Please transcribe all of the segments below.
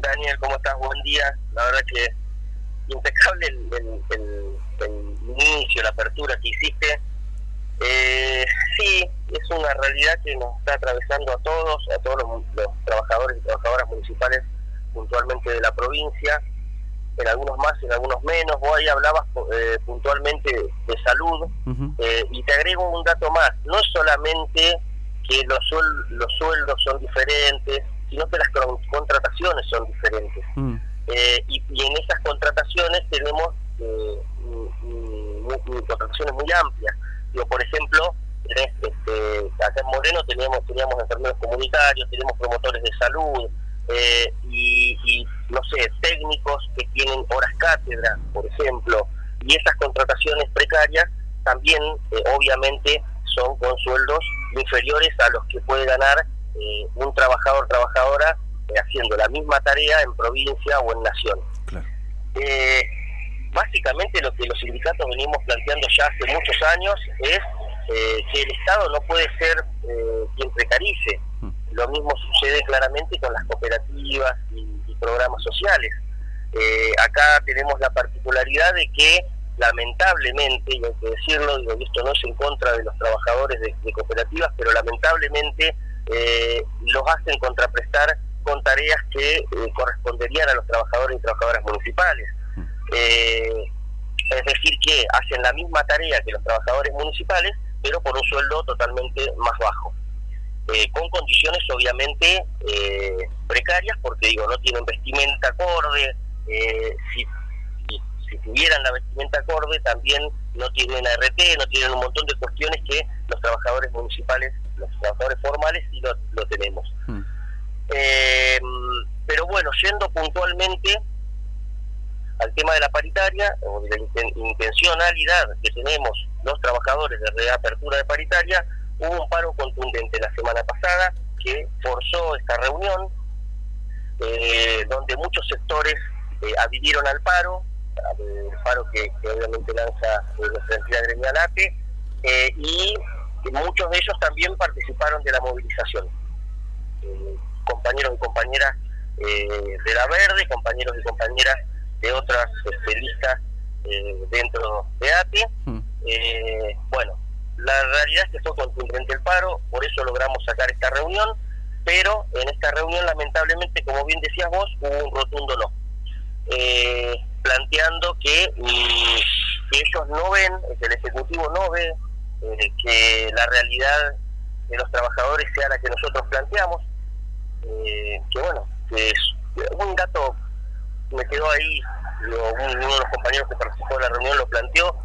Daniel, ¿cómo estás? Buen día. La verdad que impecable el, el, el, inicio, la apertura que hiciste. Eh, sí, es una realidad que nos está atravesando a todos, a todos los, trabajadores y trabajadoras municipales puntualmente de la provincia, en algunos más, en algunos menos. Vos ahí hablabas eh, puntualmente de salud eh, y te agrego un dato más, no solamente que los, los sueldos son diferentes, sino que las contrataciones son diferentes. Mm. Eh, y, en esas contrataciones tenemos eh, contrataciones muy amplias. Digo, por ejemplo, este, acá en Moreno teníamos, teníamos enfermeros comunitarios, tenemos promotores de salud, eh, y, y, no sé, técnicos que tienen horas cátedra, por ejemplo, y esas contrataciones precarias también, obviamente, son con sueldos inferiores a los que puede ganar eh, un trabajador trabajadora eh, haciendo la misma tarea en provincia o en nación. Eh, básicamente lo que los sindicatos venimos planteando ya hace muchos años es que el Estado no puede ser quien precarice. Mm. Lo mismo sucede claramente con las cooperativas y, programas sociales. acá tenemos la particularidad de que lamentablemente, y hay que decirlo, digo, esto no es en contra de los trabajadores de cooperativas, pero lamentablemente eh, los hacen contraprestar con tareas que eh, corresponderían a los trabajadores y trabajadoras municipales. Eh, es decir, que hacen la misma tarea que los trabajadores municipales, pero por un sueldo totalmente más bajo. Eh, con condiciones obviamente precarias, porque digo, no tienen vestimenta acorde, si, si, tuvieran la vestimenta acorde también no tienen ART, no tienen un montón de cuestiones que los trabajadores municipales los trabajadores formales sí lo, tenemos. Hmm. Eh, pero bueno, yendo puntualmente al tema de la paritaria o de la intencionalidad que tenemos los trabajadores de reapertura de paritaria, hubo un paro contundente la semana pasada que forzó esta reunión, eh, donde muchos sectores eh, adhirieron al paro, el paro que, obviamente lanza nuestra entidad gremial APE, y muchos de ellos también participaron de la movilización. Eh, compañeros y compañeras eh, de la Verde, compañeros y compañeras de otras este, listas eh, dentro de ATE. Mm. bueno, la realidad es que fue contundente el paro, por eso logramos sacar esta reunión, pero en esta reunión lamentablemente, como bien decías vos, hubo un rotundo no. planteando que, mm, que ellos no ven, que el Ejecutivo no ve eh, que la realidad de los trabajadores sea la que nosotros planteamos. Eh, que bueno, que es, un dato me quedó ahí, uno de los compañeros que participó en la reunión lo planteó,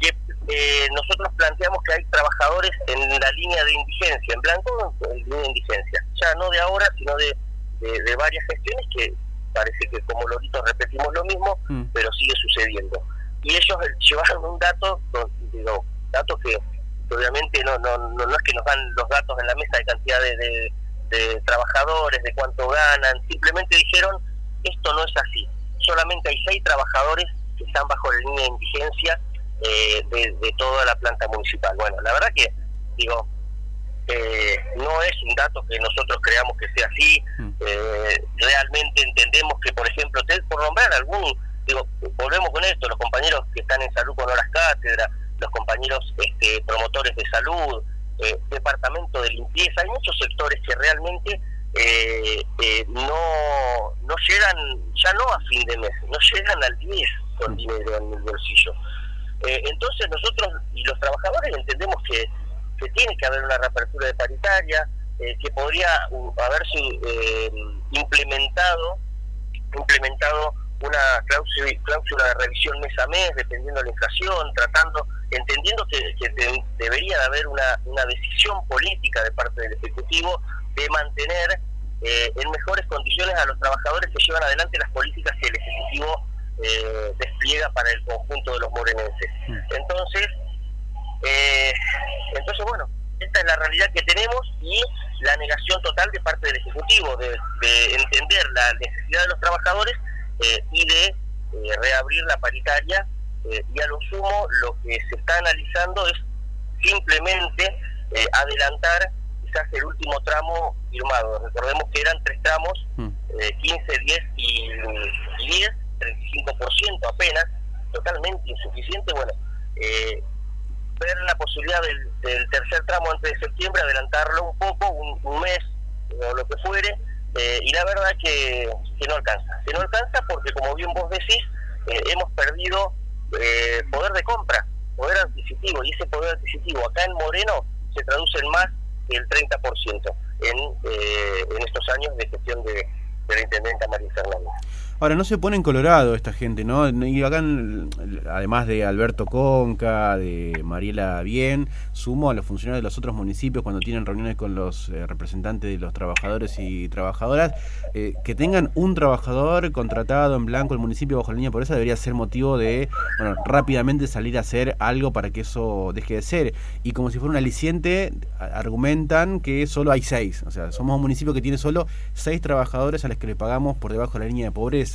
que eh, nosotros planteamos que hay trabajadores en la línea de indigencia, en blanco en línea de indigencia, ya no de ahora, sino de, de, varias gestiones que parece que como loritos repetimos lo mismo, mm. pero sigue sucediendo. Y ellos llevaron un dato, digo, datos que obviamente no, no, no, es que nos dan los datos en la mesa de cantidad de, trabajadores, de cuánto ganan, simplemente dijeron, esto no es así, solamente hay seis trabajadores que están bajo la línea de indigencia eh, de, toda la planta municipal. Bueno, la verdad que, digo, eh, no es un dato que nosotros creamos que sea así, mm. eh, realmente entendemos que, por ejemplo, por nombrar algún, digo, volvemos con esto, los compañeros que están en salud con horas cátedra, los compañeros este, promotores de salud, eh, departamento de limpieza, hay muchos sectores que realmente eh, eh, no, no llegan, ya no a fin de mes, no llegan al 10 con dinero en el bolsillo. entonces nosotros y los trabajadores entendemos que, que tiene que haber una reapertura de paritaria, que podría haberse implementado implementado una cláusula, cláusula de revisión mes a mes, dependiendo de la inflación, tratando entendiendo que, debería haber una, decisión política de parte del Ejecutivo de mantener eh, en mejores condiciones a los trabajadores que llevan adelante las políticas que el Ejecutivo eh, despliega para el conjunto de los morenenses. Entonces, eh, entonces bueno, esta es la realidad que tenemos y la negación total de parte del Ejecutivo de, de entender la necesidad de los trabajadores y de reabrir la paritaria eh, y a lo sumo lo que se está analizando es simplemente eh, adelantar quizás el último tramo firmado. Recordemos que eran tres tramos, mm. 15, 10 y 10, 35% apenas, totalmente insuficiente. Bueno, eh, ver la posibilidad del, tercer tramo antes de septiembre, adelantarlo un poco, un, mes o lo que fuere, eh, y la verdad que, que no alcanza. Que no alcanza porque, como bien vos decís, eh, hemos perdido eh, poder de compra, poder adquisitivo, y ese poder adquisitivo acá en Moreno se traduce en más del 30% en, en estos años de gestión de, de la intendenta María Fernández. Ahora, no se pone en Colorado esta gente, ¿no? Y acá, además de Alberto Conca, de Mariela Bien, sumo a los funcionarios de los otros municipios cuando tienen reuniones con los eh, representantes de los trabajadores y trabajadoras, eh, que tengan un trabajador contratado en blanco el municipio bajo la línea por eso debería ser motivo de, bueno, rápidamente salir a hacer algo para que eso deje de ser. Y como si fuera un aliciente, argumentan que solo hay seis. O sea, somos un municipio que tiene solo seis trabajadores a los que le pagamos por debajo de la línea de pobreza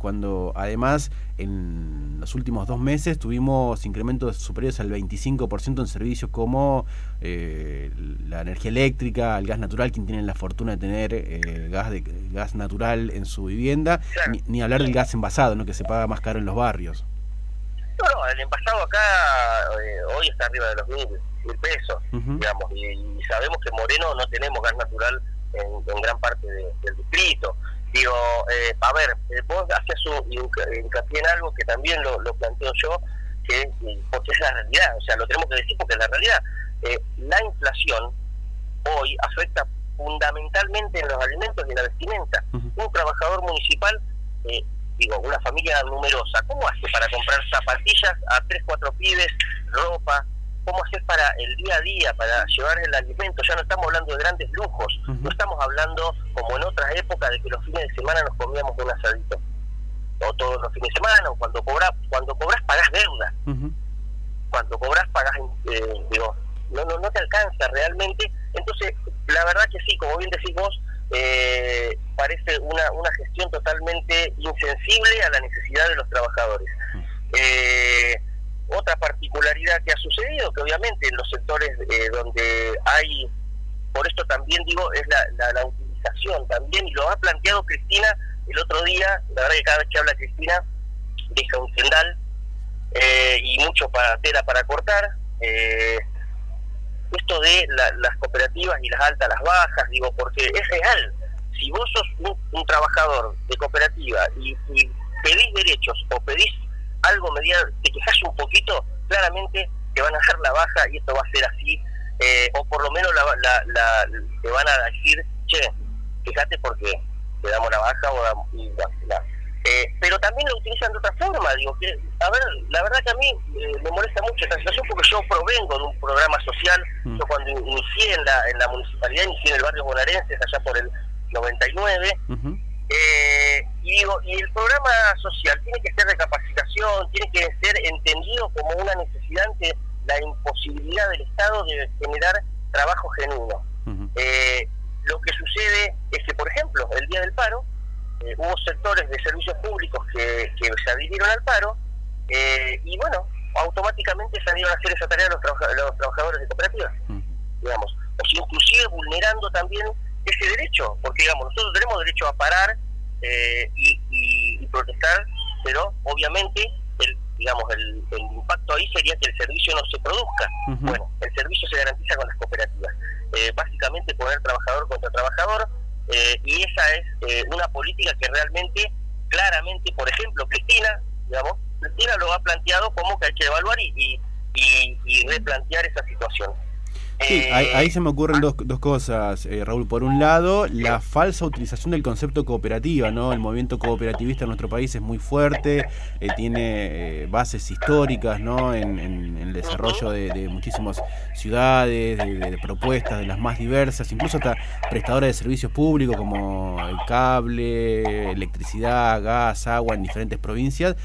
cuando además en los últimos dos meses tuvimos incrementos superiores al 25% en servicios como eh, la energía eléctrica, el gas natural, quien tiene la fortuna de tener eh, gas, de, gas natural en su vivienda, ni, hablar del gas envasado, ¿no? que se paga más caro en los barrios. No, no, el envasado acá eh, hoy está arriba de los mil, pesos, digamos, y, sabemos que Moreno no tenemos gas natural en, gran parte del distrito. Digo, eh, a ver, eh, vos hacías un hincapié en algo que también lo, planteo yo, que porque es la realidad, o sea, lo tenemos que decir porque es la realidad. Eh, la inflación hoy afecta fundamentalmente en los alimentos y en la vestimenta. Un trabajador municipal, digo, una familia numerosa, ¿cómo hace para comprar zapatillas a tres, cuatro pibes, ropa, cómo hacer para el día a día, para llevar el alimento. Ya no estamos hablando de grandes lujos, no estamos hablando como en otras épocas de que los fines de semana nos comíamos un asadito. O todos los fines de semana, o cuando cobras, cuando cobras pagás deuda. Cuando cobras pagás, eh, digo, no, no, no te alcanza realmente. Entonces, la verdad que sí, como bien decís vos, eh, parece una, una gestión totalmente insensible a la necesidad de los trabajadores. Eh, otra particularidad que ha sucedido, que obviamente en los sectores eh, donde hay, por esto también digo, es la, la, utilización también, y lo ha planteado Cristina el otro día, la verdad que cada vez que habla Cristina deja un sendal eh, y mucho para tela para cortar. Eh, esto de las cooperativas y las altas, las bajas, digo, porque es real. Si vos sos un, trabajador de cooperativa y, y pedís derechos o pedís algo mediante, te quejas un poquito, claramente te van a dar la baja y esto va a ser así, eh, o por lo menos la, la, te van a decir, che, fíjate porque te damos la baja o damos, la, eh, pero también lo utilizan de otra forma, digo, que, a ver, la verdad que a mí eh, me molesta mucho esta situación porque yo provengo de un programa social, mm. yo cuando inicié en la, en la municipalidad, inicié en el barrio Bonaerense, allá por el 99, eh, y digo, y el programa social tiene que ser de capacitación, tiene que ser entendido como una necesidad ante la imposibilidad del Estado de generar trabajo genuino. Eh, lo que sucede es que, por ejemplo, el día del paro, eh, hubo sectores de servicios públicos que, se adhirieron al paro y, bueno, automáticamente salieron a hacer esa tarea los, los trabajadores de cooperativas, digamos, o inclusive vulnerando también ese derecho, porque digamos, nosotros tenemos derecho a parar eh, y, protestar, pero obviamente el, digamos, el, impacto ahí sería que el servicio no se produzca. Bueno, el servicio se garantiza con las cooperativas. Eh, básicamente poner trabajador contra trabajador, eh, y esa es una política que realmente, claramente, por ejemplo, Cristina, digamos, Cristina lo ha planteado como que hay que evaluar y, y replantear esa situación. Sí, ahí, se me ocurren dos, dos cosas, eh, Raúl. Por un lado, la falsa utilización del concepto cooperativa, ¿no? El movimiento cooperativista en nuestro país es muy fuerte, eh, tiene eh, bases históricas, ¿no? En, el desarrollo de, muchísimas ciudades, de, propuestas de las más diversas, incluso hasta prestadoras de servicios públicos como el cable, electricidad, gas, agua en diferentes provincias,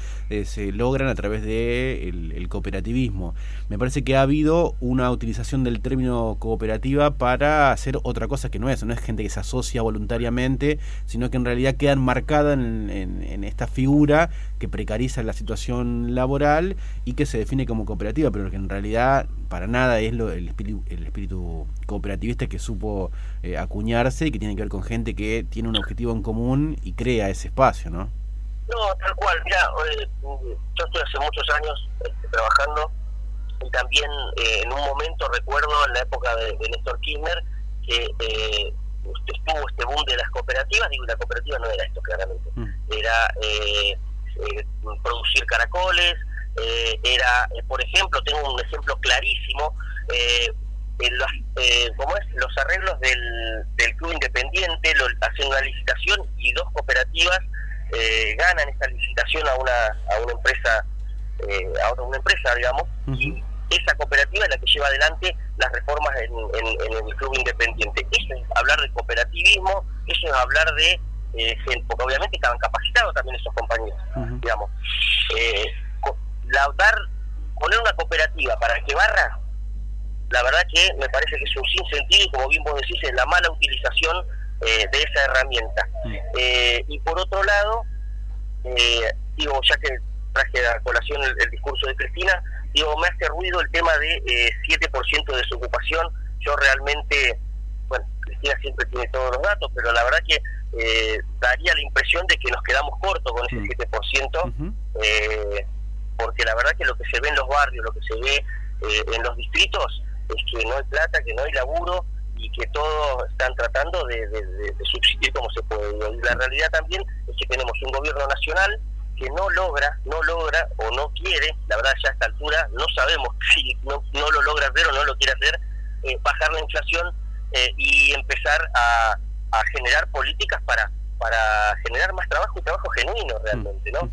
se logran a través del de el cooperativismo. Me parece que ha habido una utilización del término cooperativa para hacer otra cosa que no es, no es gente que se asocia voluntariamente, sino que en realidad quedan marcada en, esta figura que precariza la situación laboral y que se define como cooperativa, pero que en realidad para nada es lo, el, espíritu, cooperativista que supo eh, acuñarse y que tiene que ver con gente que tiene un objetivo en común y crea ese espacio, ¿no? No, tal cual. Mira, yo estoy hace muchos años este, trabajando y también eh, en un momento recuerdo en la época de, Néstor Kirchner que eh, estuvo este boom de las cooperativas. Digo, la cooperativa no era esto claramente. Mm. Era eh, producir caracoles, era, por ejemplo, tengo un ejemplo clarísimo. los, ¿cómo es? los arreglos del, del club independiente, lo, hacen una licitación y dos cooperativas eh, ganan esta licitación a una, a una empresa, eh, a una empresa, digamos, y esa cooperativa es la que lleva adelante las reformas en, el club independiente. Eso es hablar de cooperativismo, eso es hablar de eh, porque obviamente estaban capacitados también esos compañeros, digamos. Eh, la, dar, poner una cooperativa para que barra, la verdad que me parece que es un sinsentido y como bien vos decís, es la mala utilización eh, de esa herramienta. Eh, y por otro lado, eh, digo, ya que traje a colación el, discurso de Cristina, digo, me hace ruido el tema de 7% de desocupación. Yo realmente, bueno, Cristina siempre tiene todos los datos, pero la verdad que daría la impresión de que nos quedamos cortos con ese 7%, mm. porque la verdad que lo que se ve en los barrios, lo que se ve en los distritos, es que no hay plata, que no hay laburo, y que todos están tratando de, subsistir como se puede. Y la realidad también es que tenemos un gobierno nacional que no logra, no logra o no quiere, la verdad ya a esta altura no sabemos si no, no lo logra hacer o no lo quiere hacer, eh, bajar la inflación eh, y empezar a, generar políticas para para generar más trabajo y trabajo genuino realmente, ¿no?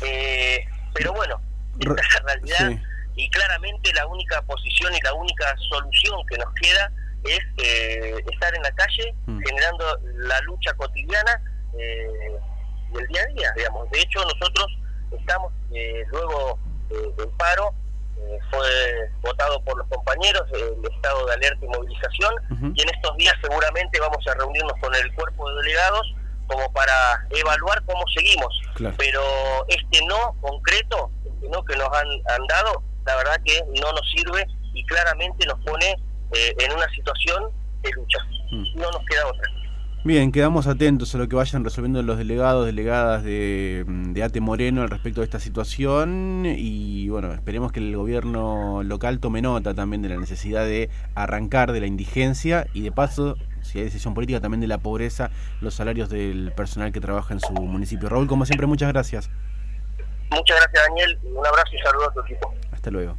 Eh, pero bueno, esta es la realidad y claramente la única posición y la única solución que nos queda es eh, estar en la calle mm. generando la lucha cotidiana eh, del día a día, digamos. De hecho, nosotros estamos, eh, luego del paro, fue votado por los compañeros el estado de alerta y movilización, y en estos días seguramente vamos a reunirnos con el cuerpo de delegados como para evaluar cómo seguimos. Pero este no concreto, este no que nos han, han dado, la verdad que no nos sirve y claramente nos pone eh, en una situación de lucha. Mm. No nos queda otra. Bien, quedamos atentos a lo que vayan resolviendo los delegados, delegadas de, de, Ate Moreno al respecto de esta situación y bueno, esperemos que el gobierno local tome nota también de la necesidad de arrancar de la indigencia y de paso, si hay decisión política, también de la pobreza, los salarios del personal que trabaja en su municipio. Raúl, como siempre, muchas gracias. Muchas gracias Daniel, un abrazo y saludo a tu equipo. Hasta luego.